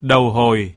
đầu hồi.